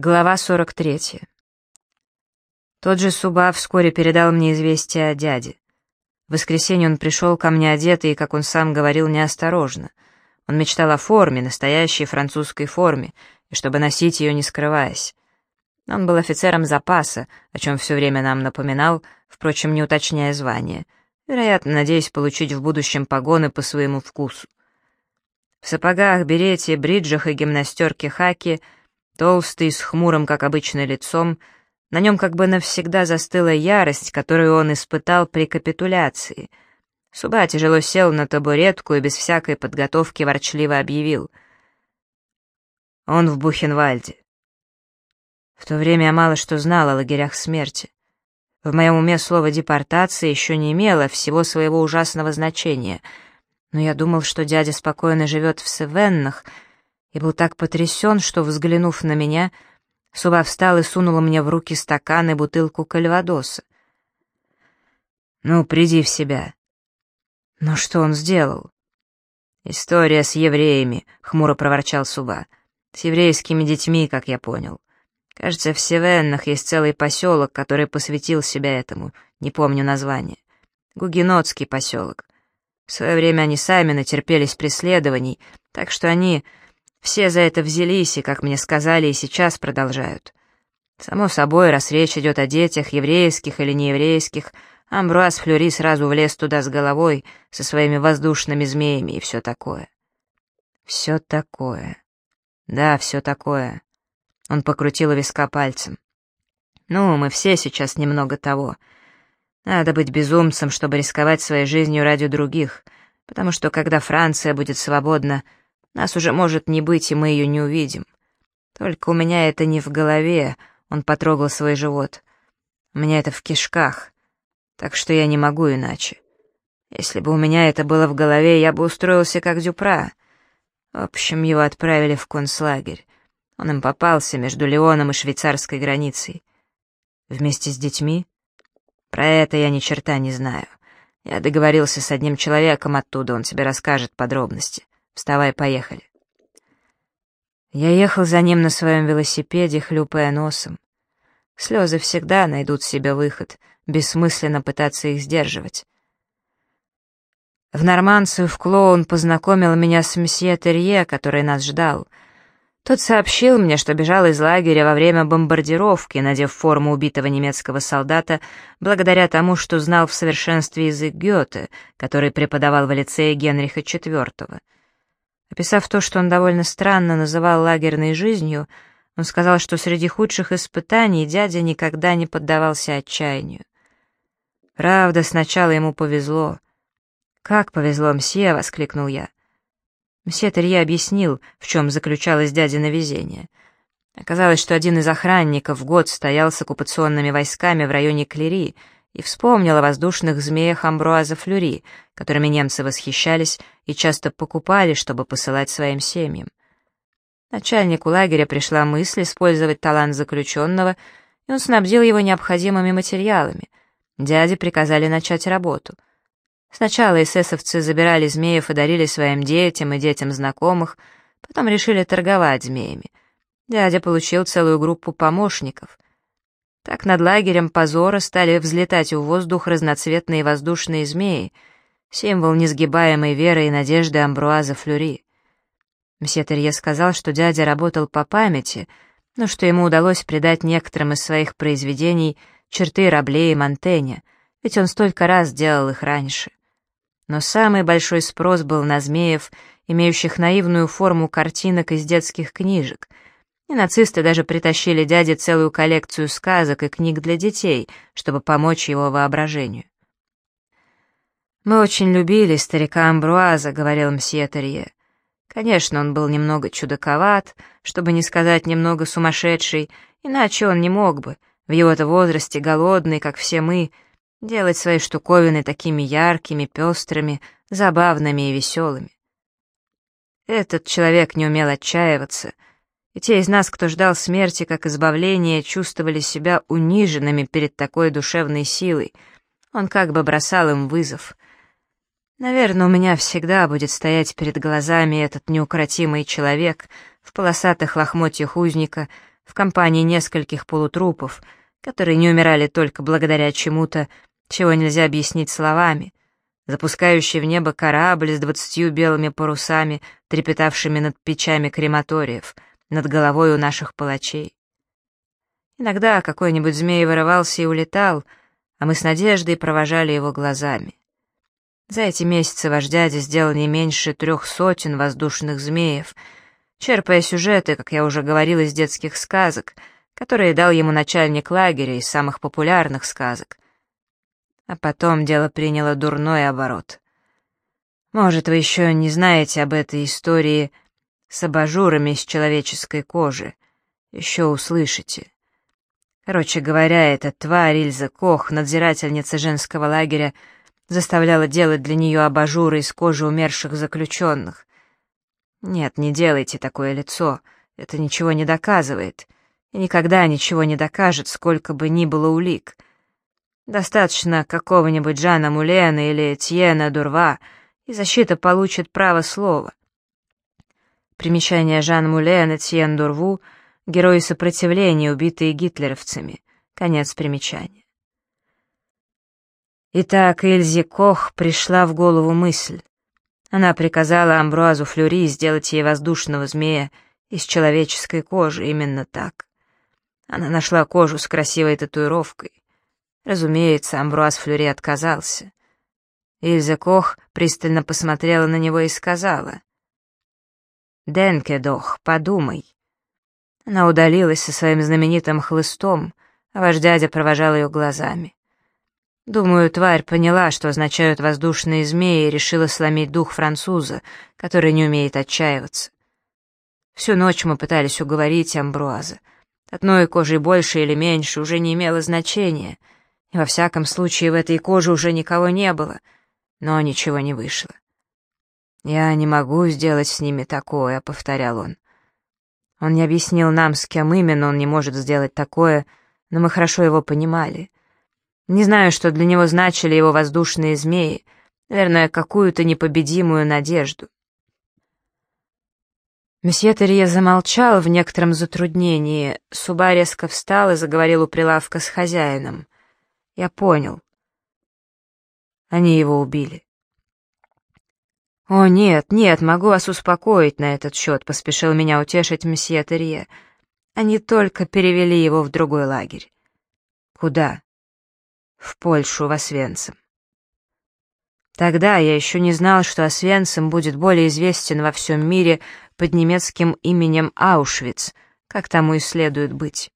Глава 43. Тот же Суба вскоре передал мне известие о дяде. В воскресенье он пришел ко мне одетый, как он сам говорил, неосторожно. Он мечтал о форме, настоящей французской форме, и чтобы носить ее не скрываясь. Он был офицером запаса, о чем все время нам напоминал, впрочем, не уточняя звание, вероятно, надеясь получить в будущем погоны по своему вкусу. В сапогах, берете, бриджах и гимнастерке хаки — Толстый, с хмурым, как обычно, лицом, на нем как бы навсегда застыла ярость, которую он испытал при капитуляции. Суба тяжело сел на табуретку и без всякой подготовки ворчливо объявил. Он в Бухенвальде. В то время я мало что знал о лагерях смерти. В моем уме слово «депортация» еще не имело всего своего ужасного значения, но я думал, что дядя спокойно живет в Севеннах — и был так потрясен, что, взглянув на меня, Суба встал и сунул мне в руки стакан и бутылку кальвадоса. «Ну, приди в себя». «Ну что он сделал?» «История с евреями», — хмуро проворчал Суба. «С еврейскими детьми, как я понял. Кажется, в Севеннах есть целый поселок, который посвятил себя этому, не помню название. Гугенотский поселок. В свое время они сами натерпелись преследований, так что они все за это взялись, и, как мне сказали, и сейчас продолжают. Само собой, раз речь идет о детях, еврейских или нееврейских, Амбруаз Флюри сразу влез туда с головой, со своими воздушными змеями и все такое. Все такое. Да, все такое. Он покрутил виска пальцем. Ну, мы все сейчас немного того. Надо быть безумцем, чтобы рисковать своей жизнью ради других, потому что когда Франция будет свободна, нас уже может не быть, и мы ее не увидим. Только у меня это не в голове, он потрогал свой живот. У меня это в кишках, так что я не могу иначе. Если бы у меня это было в голове, я бы устроился как Дюпра. В общем, его отправили в концлагерь. Он им попался между Леоном и швейцарской границей. Вместе с детьми? Про это я ни черта не знаю. Я договорился с одним человеком оттуда, он тебе расскажет подробности. Вставай, поехали. Я ехал за ним на своем велосипеде, хлюпая носом. Слезы всегда найдут себе выход, бессмысленно пытаться их сдерживать. В Нормандцию в Клоун познакомил меня с месье Терье, который нас ждал. Тот сообщил мне, что бежал из лагеря во время бомбардировки, надев форму убитого немецкого солдата, благодаря тому, что знал в совершенстве язык Гёте, который преподавал в лицее Генриха IV. Описав то, что он довольно странно называл лагерной жизнью, он сказал, что среди худших испытаний дядя никогда не поддавался отчаянию. Правда, сначала ему повезло. «Как повезло, мсье!» — воскликнул я. Мсье Терье объяснил, в чем заключалось дядино везение. Оказалось, что один из охранников в год стоял с оккупационными войсками в районе Клери — и вспомнил о воздушных змеях Амбруаза Флюри, которыми немцы восхищались и часто покупали, чтобы посылать своим семьям. Начальнику лагеря пришла мысль использовать талант заключенного, и он снабдил его необходимыми материалами. Дяде приказали начать работу. Сначала эсэсовцы забирали змеев и дарили своим детям и детям знакомых, потом решили торговать змеями. Дядя получил целую группу помощников — так над лагерем позора стали взлетать в воздух разноцветные воздушные змеи, символ несгибаемой веры и надежды Амбруаза Флюри. Мсье Терье сказал, что дядя работал по памяти, но что ему удалось придать некоторым из своих произведений черты Рабле и Монтэня, ведь он столько раз делал их раньше. Но самый большой спрос был на змеев, имеющих наивную форму картинок из детских книжек — и нацисты даже притащили дяде целую коллекцию сказок и книг для детей, чтобы помочь его воображению. «Мы очень любили старика Амбруаза», — говорил мсье Терье. Конечно, он был немного чудаковат, чтобы не сказать немного сумасшедший, иначе он не мог бы, в его-то возрасте голодный, как все мы, делать свои штуковины такими яркими, пестрыми, забавными и веселыми. Этот человек не умел отчаиваться — и те из нас, кто ждал смерти как избавления, чувствовали себя униженными перед такой душевной силой. Он как бы бросал им вызов. Наверное, у меня всегда будет стоять перед глазами этот неукротимый человек в полосатых лохмотьях узника, в компании нескольких полутрупов, которые не умирали только благодаря чему-то, чего нельзя объяснить словами, запускающий в небо корабль с двадцатью белыми парусами, трепетавшими над печами крематориев, над головой у наших палачей. Иногда какой-нибудь змей вырывался и улетал, а мы с надеждой провожали его глазами. За эти месяцы ваш дядя сделал не меньше трех сотен воздушных змеев, черпая сюжеты, как я уже говорил, из детских сказок, которые дал ему начальник лагеря из самых популярных сказок. А потом дело приняло дурной оборот. Может, вы еще не знаете об этой истории с абажурами из человеческой кожи. Еще услышите. Короче говоря, эта тварь Ильза Кох, надзирательница женского лагеря, заставляла делать для нее абажуры из кожи умерших заключенных. Нет, не делайте такое лицо, это ничего не доказывает, и никогда ничего не докажет, сколько бы ни было улик. Достаточно какого-нибудь Жана Мулена или Тьена Дурва, и защита получит право слова. Примечание Жан Мулен и Тьен Дурву — герои сопротивления, убитые гитлеровцами. Конец примечания. Итак, Эльзе Кох пришла в голову мысль. Она приказала Амбруазу Флюри сделать ей воздушного змея из человеческой кожи, именно так. Она нашла кожу с красивой татуировкой. Разумеется, Амбруаз Флюри отказался. Ильза Кох пристально посмотрела на него и сказала. «Денкедох, подумай». Она удалилась со своим знаменитым хлыстом, а ваш дядя провожал ее глазами. Думаю, тварь поняла, что означают воздушные змеи, и решила сломить дух француза, который не умеет отчаиваться. Всю ночь мы пытались уговорить Амбруаза. Одной кожей больше или меньше уже не имело значения, и во всяком случае в этой коже уже никого не было, но ничего не вышло. «Я не могу сделать с ними такое», — повторял он. Он не объяснил нам, с кем именно он не может сделать такое, но мы хорошо его понимали — не знаю, что для него значили его воздушные змеи, наверное, какую-то непобедимую надежду. Месье Терье замолчал в некотором затруднении. Суба резко встал и заговорил у прилавка с хозяином. Я понял. Они его убили. «О, нет, нет, могу вас успокоить на этот счет», — поспешил меня утешить месье Терье. «Они только перевели его в другой лагерь». «Куда?» в Польшу, в Освенцим. Тогда я еще не знал, что Освенцим будет более известен во всем мире под немецким именем Аушвиц, как тому и следует быть.